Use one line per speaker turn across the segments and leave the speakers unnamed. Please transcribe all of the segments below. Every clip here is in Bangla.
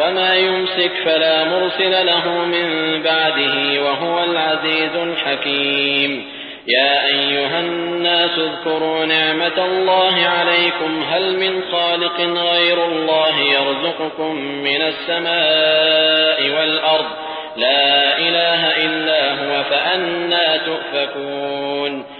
وما يمسك فلا مرسل له من بعده وهو العزيز الحكيم. يا أيها الناس اذكروا نعمة الله عليكم. هل من خالق غير الله يرزقكم من السماء والأرض؟ لا إله إلا هو فأنا تؤفكون.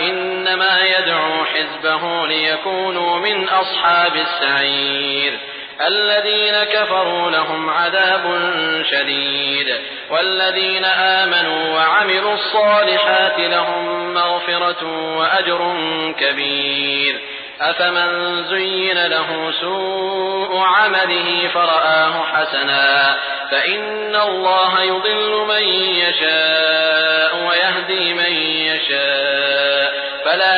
إنما يدعو حزبه ليكونوا من أصحاب السعير. الذين كفروا لهم عذاب شديد. والذين آمنوا وعملوا الصالحات لهم مغفرة وأجر كبير. أفمن زين له سوء عمله فرآه حسنا. فإن الله يضل من يشاء ويهدي من يشاء.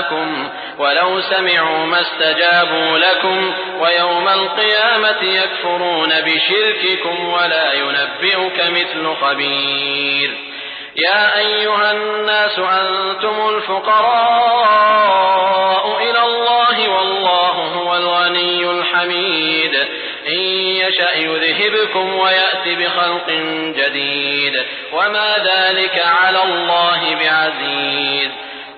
دعاءكم ولو سمعوا ما استجابوا لكم ويوم القيامة يكفرون بشرككم ولا ينبئك مثل خبير. يا أيها الناس أنتم الفقراء إلى الله والله هو الغني الحميد. إن يشأ يذهبكم ويأتي بخلق جديد. وما ذلك على الله بعزيز.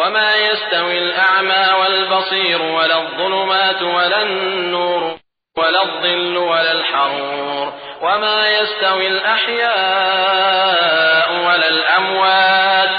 وما يستوي الأعمى والبصير ولا الظلمات ولا النور ولا الظل ولا الحرور وما يستوي الأحياء ولا الأموات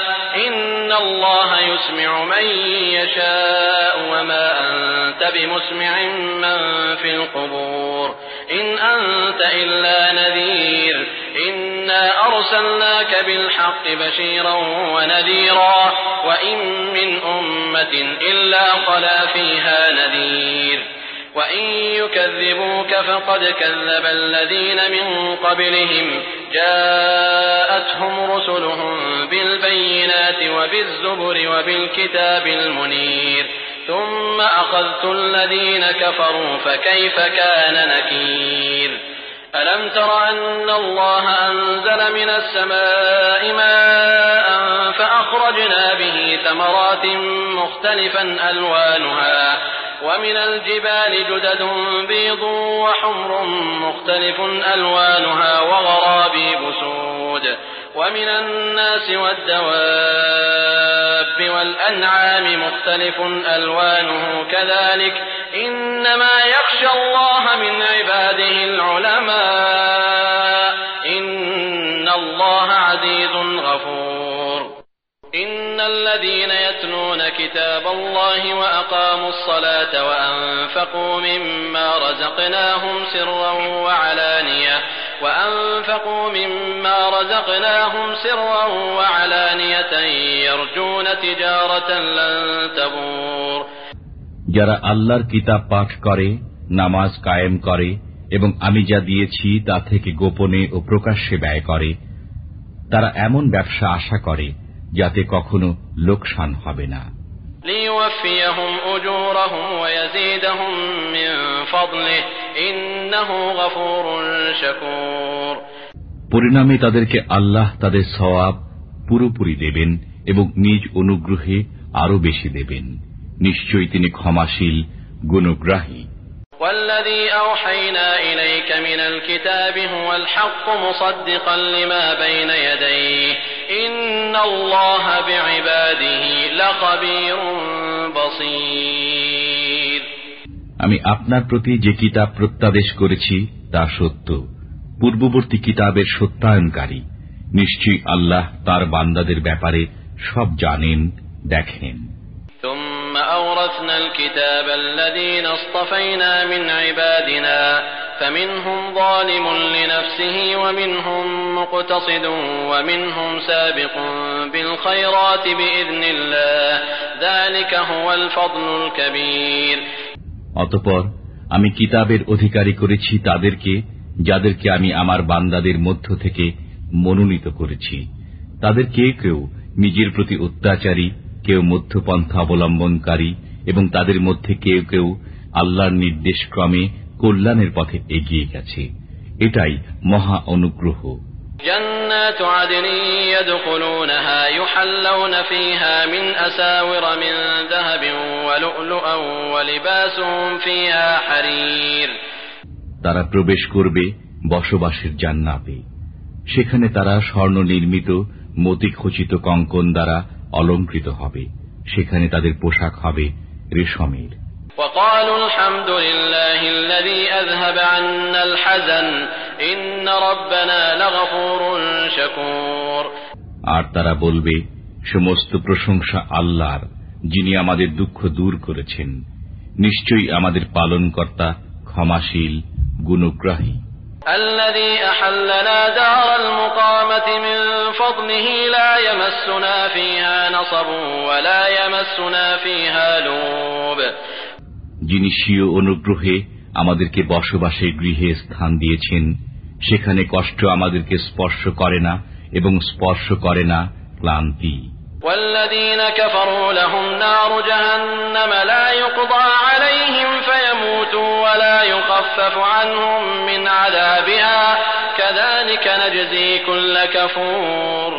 إن الله يسمع من يشاء وما أنت بمسمع من في القبور إن أنت إلا نذير إنا أرسلناك بالحق بشيرا ونذيرا وإن من أمة إلا خلا فيها نذير. وإن يكذبوك فقد كذب الذين من قبلهم. جاءتهم رسلهم بالبينات وبالزبر وبالكتاب المنير. ثم أخذت الذين كفروا فكيف كان نكير؟ ألم تر أن الله أنزل من السماء ماء فأخرجنا به ثمرات مختلفا ألوانها ومن الجبال جدد بيض وحمر مختلف ألوانها وغرابيب سود ومن الناس والدواب والأنعام مختلف ألوانه. كذلك إنما يخشى الله من عباده العلماء. إن الله عزيز غفور. إن الذين يتلون كتاب الله وأقاموا الصلاة وأنفقوا مما رزقناهم سرا وعلانية وأنفقوا مما رزقناهم سرا وعلانية يرجون تجارة لن تبور
যারা আল্লাহর কিতাব পাঠ করে নামাজ কায়েম করে এবং আমি যা দিয়েছি তা থেকে গোপনে ও প্রকাশ্যে ব্যয় করে তারা এমন ব্যবসা আশা করে যাতে কখনো লোকসান হবে না
ليوفيهم أجورهم ويزيدهم من فضله إنه غفور شكور
পরিণামে তাদেরকে আল্লাহ তাদের সওয়াব পুরোপুরি দেবেন এবং নিজ অনুগ্রহে আরো বেশি দেবেন নিশ্চয়ই তিনি ক্ষমাশীল গুণগ্রাহী
والذي أوحينا إليك من الكتاب هو الحق مصدقا لما بين يديه إن الله بعباده لخبير بصير
আমি আপনার প্রতি যে কিতাব প্রত্যাদেশ করেছি তা সত্য পূর্ববর্তী কিতাবের সত্যায়নকারী নিশ্চয়ই আল্লাহ তার বান্দাদের ব্যাপারে সব জানেন দেখেন
ثم أورثنا الكتاب الذين اصطفينا من عبادنا فمنهم ظالم لنفسه ومنهم مقتصد ومنهم سابق بالخيرات بإذن الله ذلك هو الفضل الكبير
অতপর আমি কিতাবের অধিকারী করেছি তাদেরকে যাদেরকে আমি আমার বান্দাদের মধ্য থেকে মনোনীত করেছি তাদের কেউ কেউ নিজের প্রতি অত্যাচারী কেউ মধ্যপন্থা অবলম্বনকারী এবং তাদের মধ্যে কেউ কেউ আল্লাহর নির্দেশ ক্রমে কল্যাণের পথে এগিয়ে গেছে এটাই মহা অনুগ্রহ
جنات عدن يدخلونها يحلون فيها من أساور من ذهب ولؤلؤا ولباسهم فيها حرير
তারা প্রবেশ করবে বসবাসের জান্নাতে সেখানে তারা স্বর্ণ নির্মিত মতিখচিত কঙ্কন দ্বারা অলঙ্কৃত হবে সেখানে তাদের পোশাক হবে রেশমের
وقالوا الحمد لله الذي أذهب عنا الحزن إن ربنا لغفور شكور
আর তারা বলবে সমস্ত প্রশংসা আল্লাহর যিনি আমাদের দুঃখ দূর করেছেন নিশ্চয়ই আমাদের পালনকর্তা ক্ষমাশীল গুণগ্রাহী
الذي أحلنا دار المقامة من فضله لا يمسنا فيها نصب ولا يمسنا فيها لوب
যিনি স্বীয় অনুগ্রহে আমাদেরকে বসবাসের গৃহে স্থান দিয়েছেন সেখানে কষ্ট আমাদেরকে স্পর্শ করে না এবং স্পর্শ করে না ক্লান্তি
والذين كفروا لهم نار جهنم لا يقضى عليهم فيموتوا ولا يخفف عنهم من عذابها كذلك نجزي كل كفور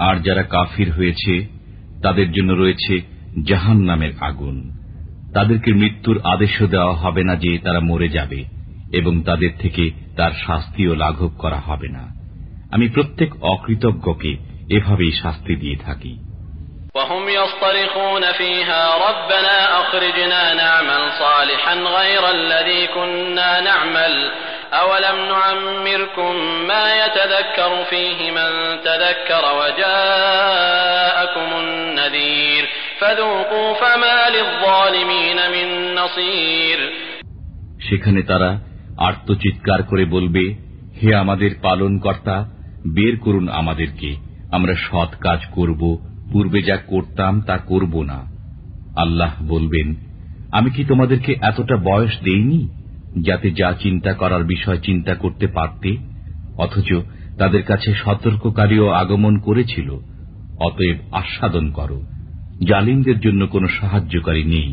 আর যারা কাফির হয়েছে তাদের জন্য রয়েছে জাহান নামের আগুন তাদেরকে মৃত্যুর আদেশও দেওয়া হবে না যে তারা মরে যাবে এবং তাদের থেকে তার শাস্তিও লাঘব করা হবে না আমি প্রত্যেক অকৃতজ্ঞকে এভাবেই শাস্তি দিয়ে থাকি
وهم يصطرخون فيها ربنا أخرجنا نعمل صالحا غير الذي كنا نعمل أولم نعمركم ما يتذكر فيه من تذكر وجاءكم النذير
সেখানে তারা আত্মচিৎকার করে বলবে, হে আমাদের পালন কর্তা বের করুন আমাদেরকে, আমরা সৎ কাজ করব, পূর্বে যা করতাম তা করব না। আল্লাহ বলবেন, আমি কি তোমাদেরকে এতটা বয়স দেইনি, যাতে যা চিন্তা করার বিষয় চিন্তা করতে পারতে? অথচ তাদের কাছে সতর্ককারীও আগমন করেছিল, অতএব আস্বাদন করো। জালিমদের জন্য কোনো সাহায্যকারী নেই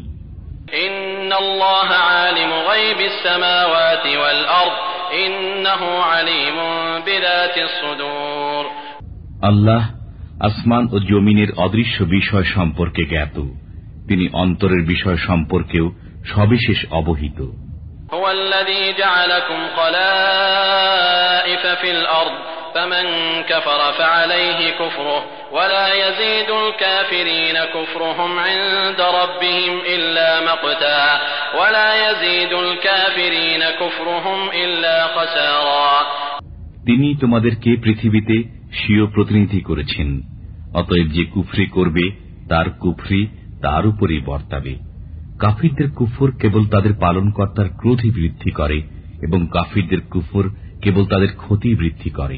إن الله عالم غيب السماوات والأرض إنه عليم بذات الصدور
আল্লাহ আসমান ও জমিনের অদৃশ্য বিষয় সম্পর্কে জ্ঞাত তিনি অন্তরের বিষয় সম্পর্কেও সবিশেষ অবহিত
هو الذي جعلكم خلائف في الأرض فمن كفر فعليه كفره ولا يزيد الكافرين كفرهم عند ربهم إلا مقتا ولا يزيد الكافرين كفرهم إلا خسارا
তিনি তোমাদেরকে পৃথিবীতে স্বীয় প্রতিনিধি করেছেন অতএব যে কুফরি করবে তার কুফরি তার উপরই বর্তাবে কাফিরদের কুফর কেবল তাদের পালনকর্তার ক্রোধই বৃদ্ধি করে এবং কাফিরদের কুফর কেবল তাদের ক্ষতি বৃদ্ধি করে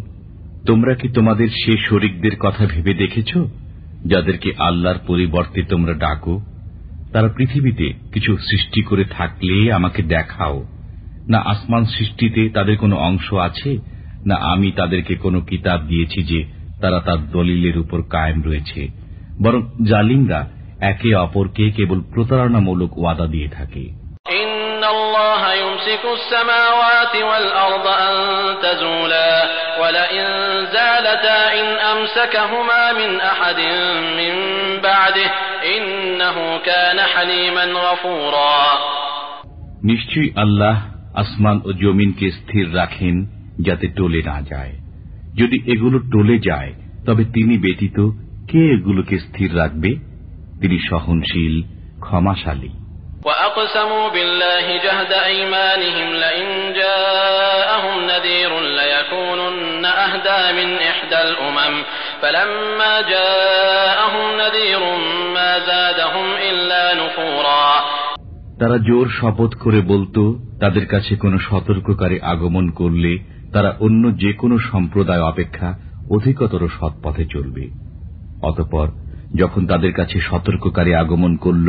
তোমরা কি তোমাদের সে শরিকদের কথা ভেবে দেখেছ, যাদেরকে আল্লাহর পরিবর্তে তোমরা ডাকো? তারা পৃথিবীতে কিছু সৃষ্টি করে থাকলে আমাকে দেখাও। না আসমান সৃষ্টিতে তাদের কোনো অংশ আছে, না আমি তাদেরকে কোনো কিতাব দিয়েছি যে তারা তার দলিলের উপর কায়েম রয়েছে। বরং জালিমরা একে অপরকে কেবল প্রতারণামূলক ওয়াদা দিয়ে থাকে।
يمسك السماوات والأرض أن تزولا ولئن زالتا إن أمسكهما من أحد من بعده إنه كان حليما غفورا
নিশ্চয়ই আল্লাহ আসমান ও জমিনকে স্থির রাখেন যাতে টলে না যায় যদি এগুলো টলে যায় তবে তিনি ব্যতীত কে এগুলোকে স্থির রাখবে তিনি সহনশীল ক্ষমাশালী
وأقسموا بالله جهد أيمانهم لئن جاءهم نذير ليكونن أهدى من إحدى الأمم فلما جاءهم نذير ما زادهم إلا نفورا
তারা জোর শপথ করে বলতো তাদের কাছে কোনো সতর্ককারী আগমন করলে তারা অন্য যে কোনো সম্প্রদায় অপেক্ষা অধিকতর সৎপথে চলবে অতপর যখন তাদের কাছে সতর্ককারী আগমন করল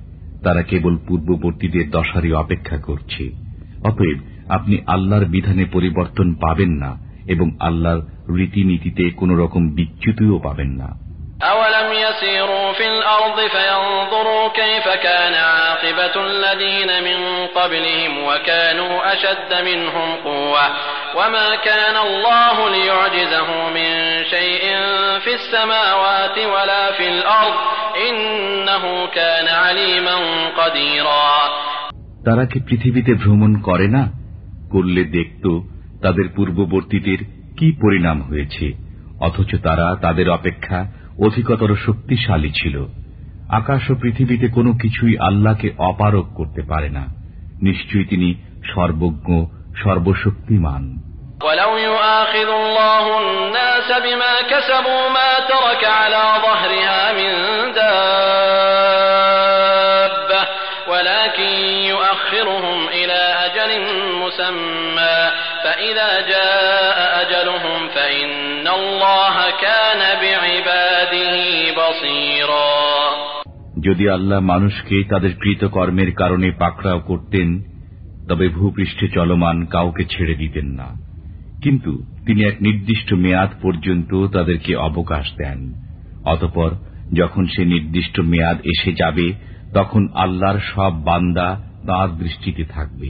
তারা কেবল পূর্ববর্তীদের দশারই অপেক্ষা করছে। অতএব আপনি আল্লাহর বিধানে পরিবর্তন পাবেন না এবং আল্লাহর রীতিনীতিতে কোন রকম বিচ্যুতিও পাবেন না।
أولم يسيروا في الأرض فينظروا كيف كان عاقبة الذين من قبلهم وكانوا أشد منهم قوة وما كان الله ليعجزه من شيء في السماوات ولا في الأرض إنه كان عليما قديرا
তারা কি পৃথিবীতে ভ্রমণ করে না করলে দেখত তাদের পূর্ববর্তীদের কি পরিণাম হয়েছে অথচ তারা তাদের অপেক্ষা অধিকতর শক্তিশালী ছিল। আকাশ ও পৃথিবীতে কোনো কিছুই আল্লাহকে অপারক করতে পারে না। নিশ্চয়ই তিনি সর্বজ্ঞ, সর্বশক্তিমান।
ولكن يؤخرهم أجل مسمى فإذا جاء أجلهم فإن الله كان بعباده بصيرا
যদি আল্লাহ মানুষকে তাদের কৃতকর্মের কারণে পাকড়াও করতেন তবে ভূপৃষ্ঠে চলমান কাউকে ছেড়ে দিতেন না কিন্তু তিনি এক নির্দিষ্ট মেয়াদ পর্যন্ত তাদেরকে অবকাশ দেন অতপর যখন সে নির্দিষ্ট মেয়াদ এসে যাবে তখন আল্লাহর সব বান্দা তাঁর দৃষ্টিতে থাকবে